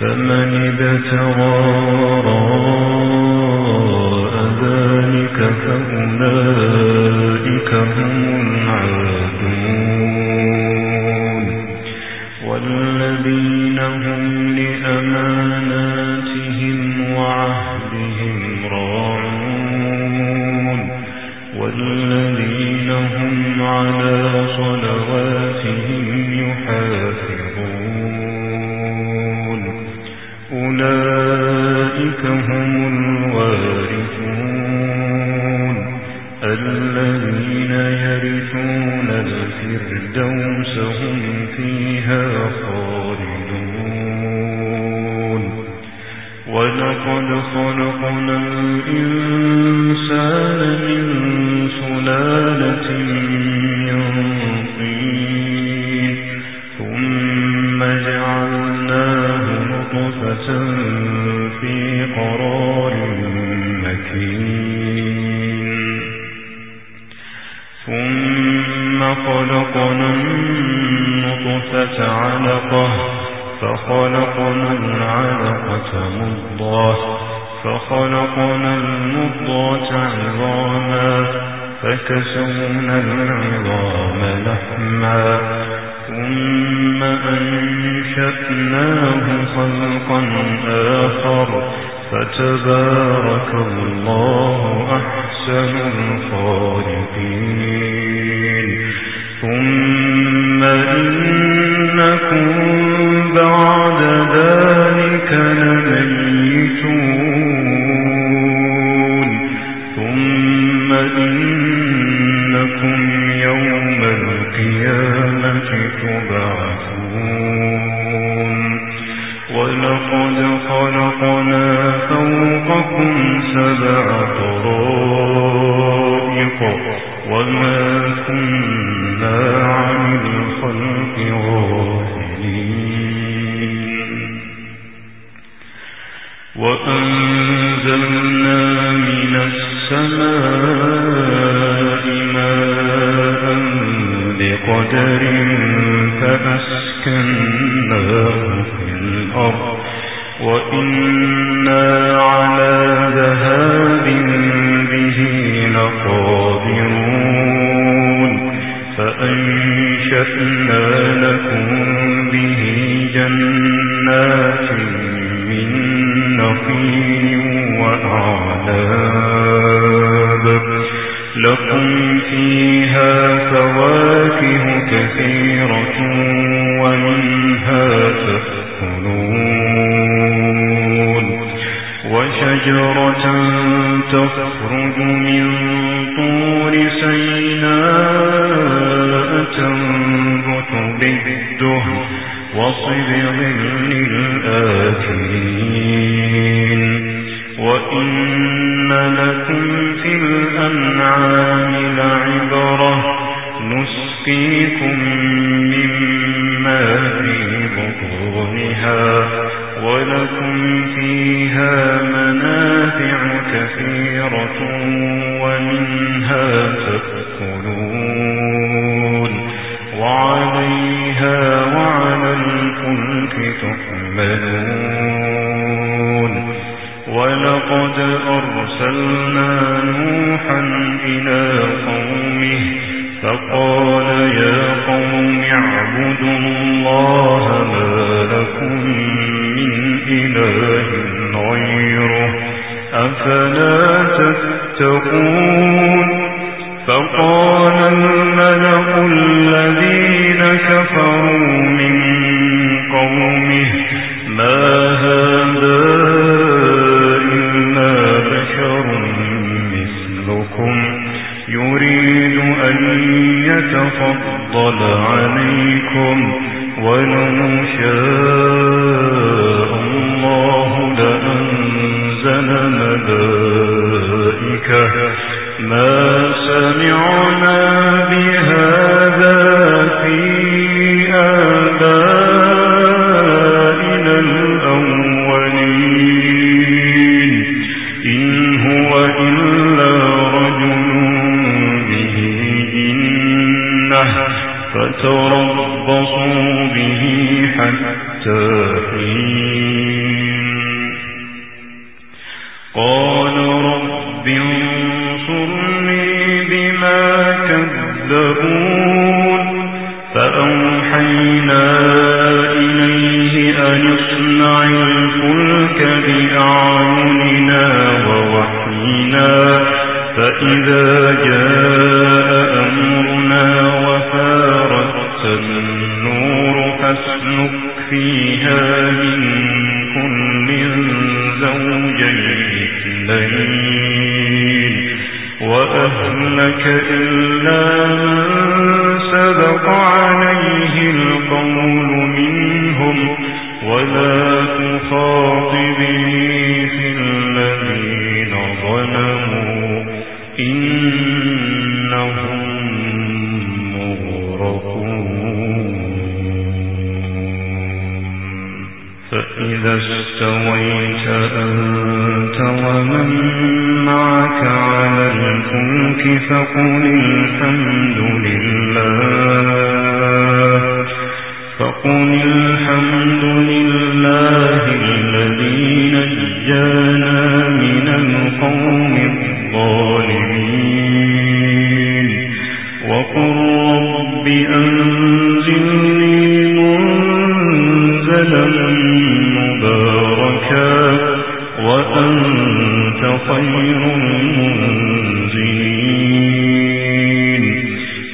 فمن ابتغى وراء ذلك فأولئك هم فكسونا العظام لحما ثم أنشأناه خلقا آخر فتبارك الله أحسن الخالقين. ثم إنكم لكم فيها فواكه كثيرة ومنها تأكلون. وشجرة تخرج ولقد أرسلنا نوحا إلى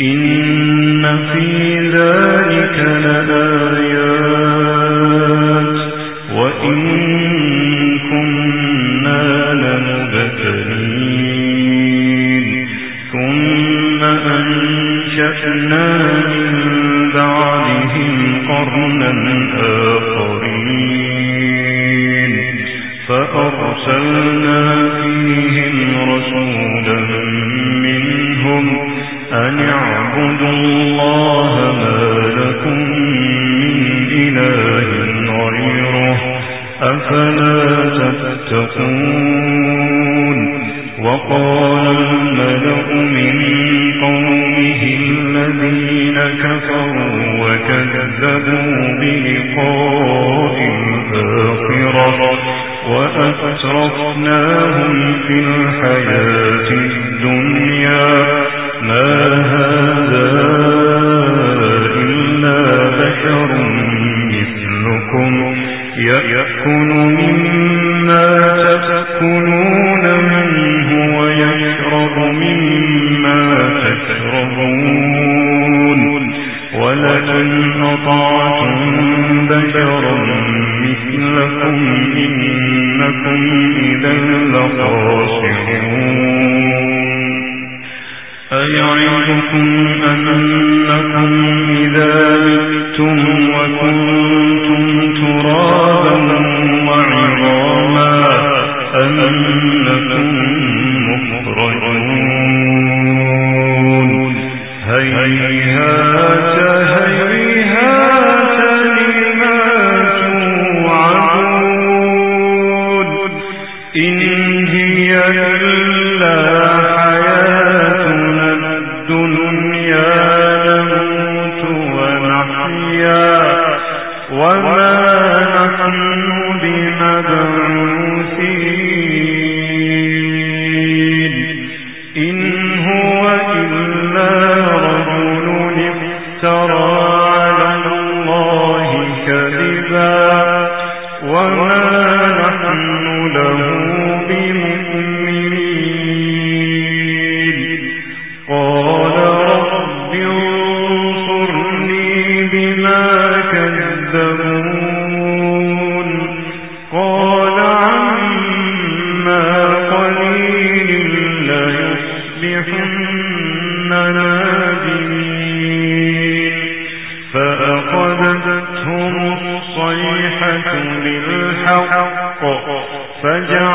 إن في ذلك لآيات إلا الحق فجعل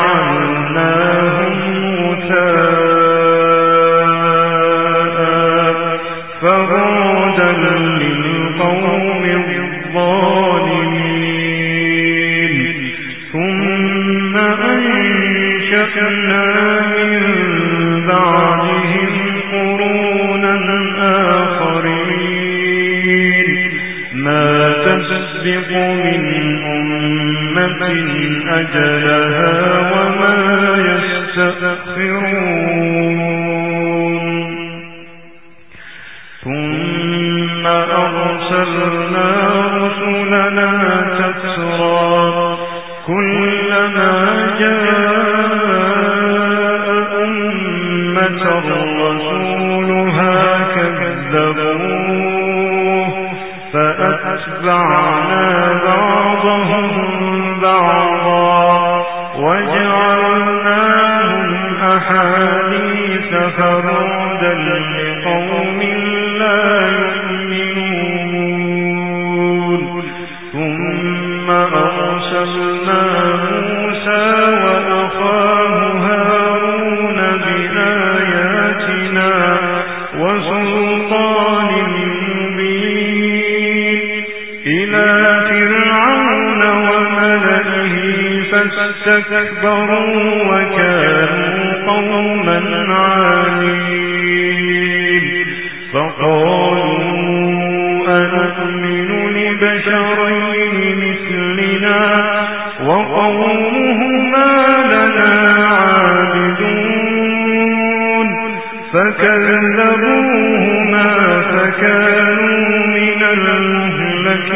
نزعنا بعضهم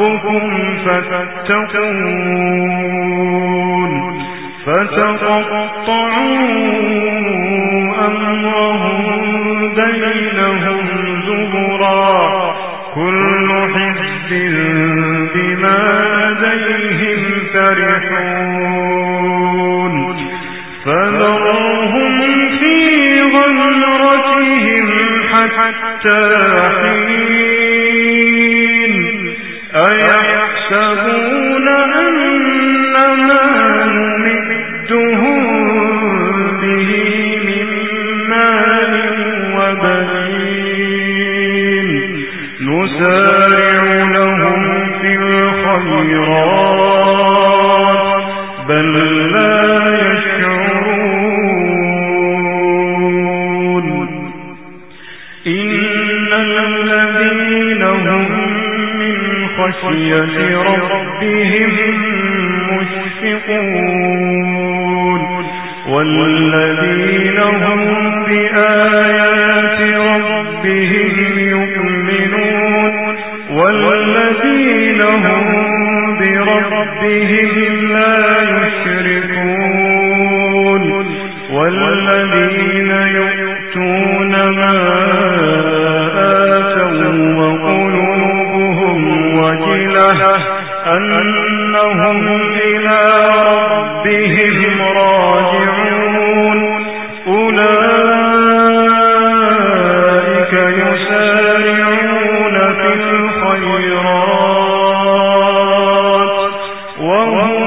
ربكم فتتقون فتقطعوا أمرهم بينهم زبرا. كل حزب بما لديهم فرحون. فذرهم في غمرتهم حتى حين برؤية ربهم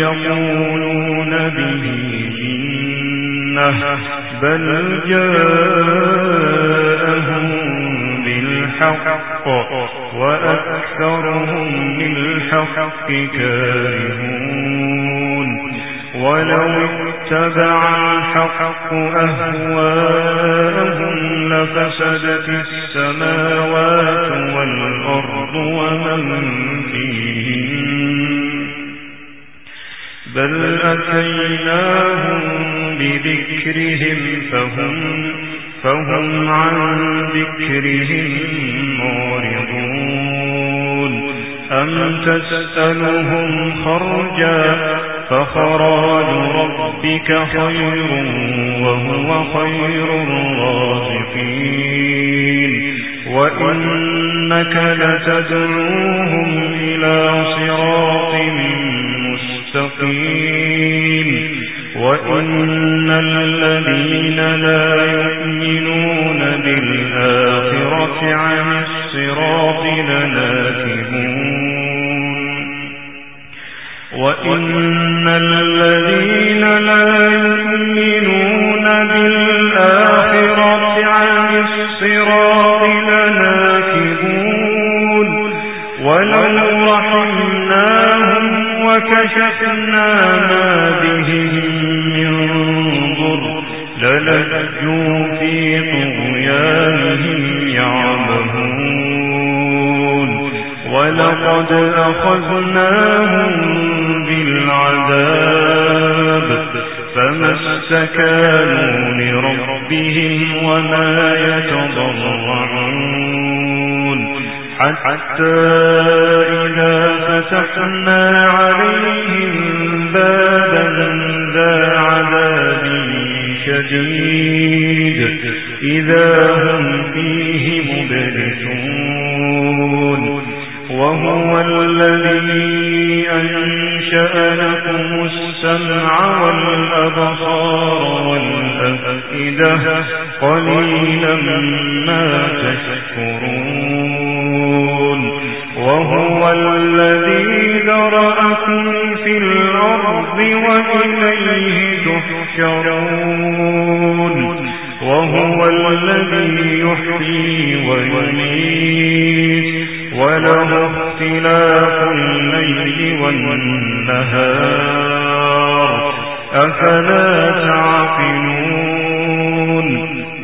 يقولون به إنه بل جاءهم بالحق وأكثرهم للحق كارهون. ولو اتبع الحق أهواءهم لفسدت السماوات والأرض ومن فيهن. بل أتيناهم بذكرهم فهم, فهم عن ذكرهم معرضون أم تسألهم خرجا فخراج ربك خير وهو خير الرازقين وإنك لتدعوهم حتى إذا فتحنا عليهم بابا ذا عذاب شديد.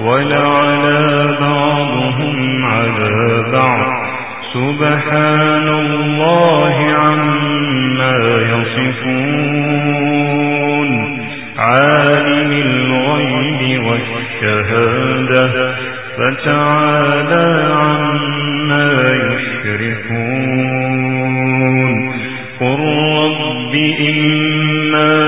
ولعلى بعضهم على بعض. سبحان الله عما يصفون. عالم الغيب والشهادة. فتعالى عما يشركون. قل رب إما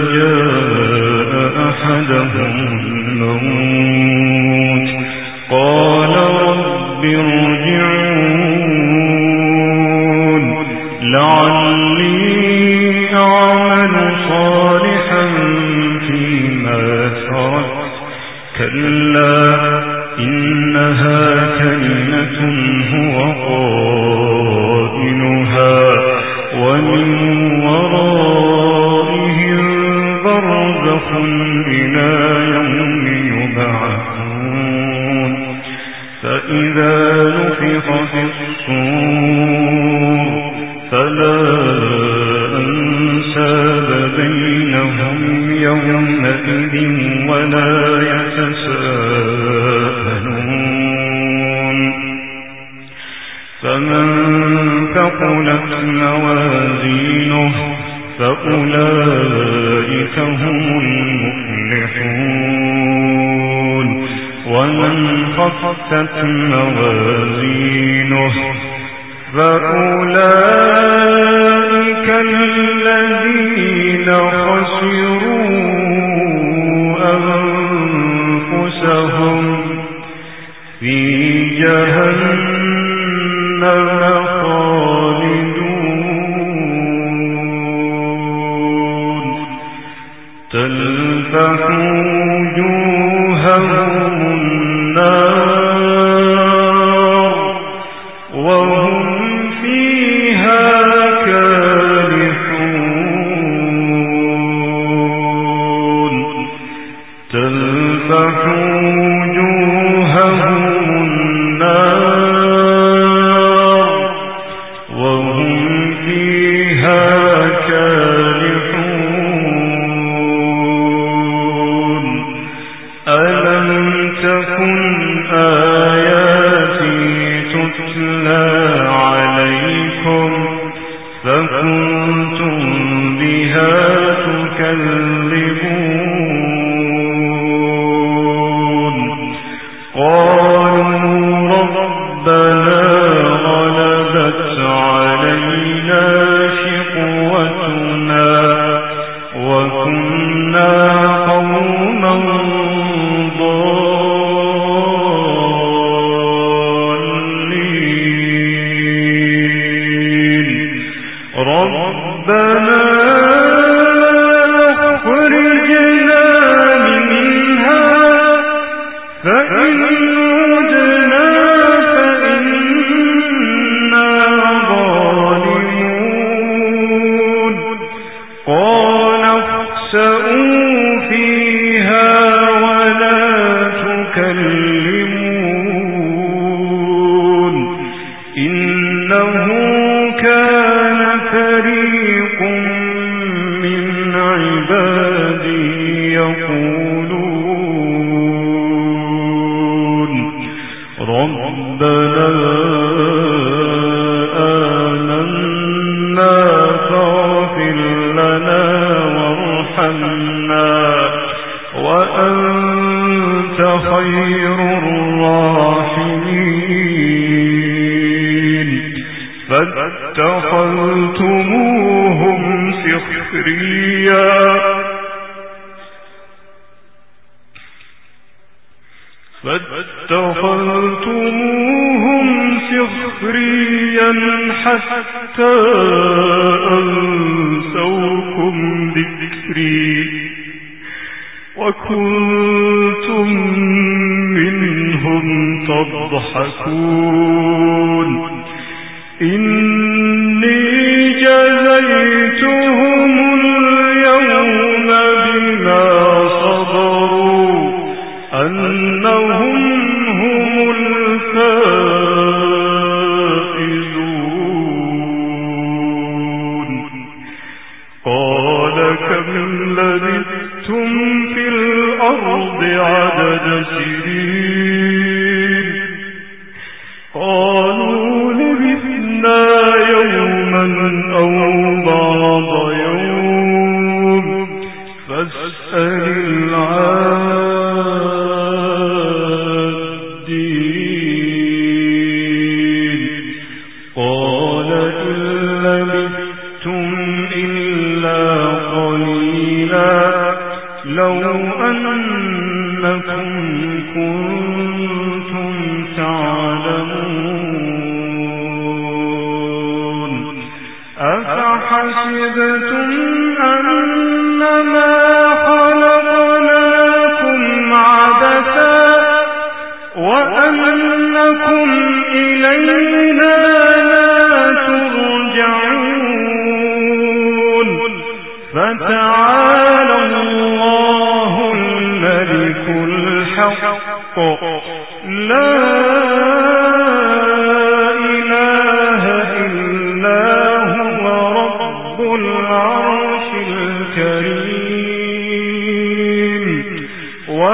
خفت موازينه. فأولئك الذين خسروا وأنت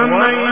خير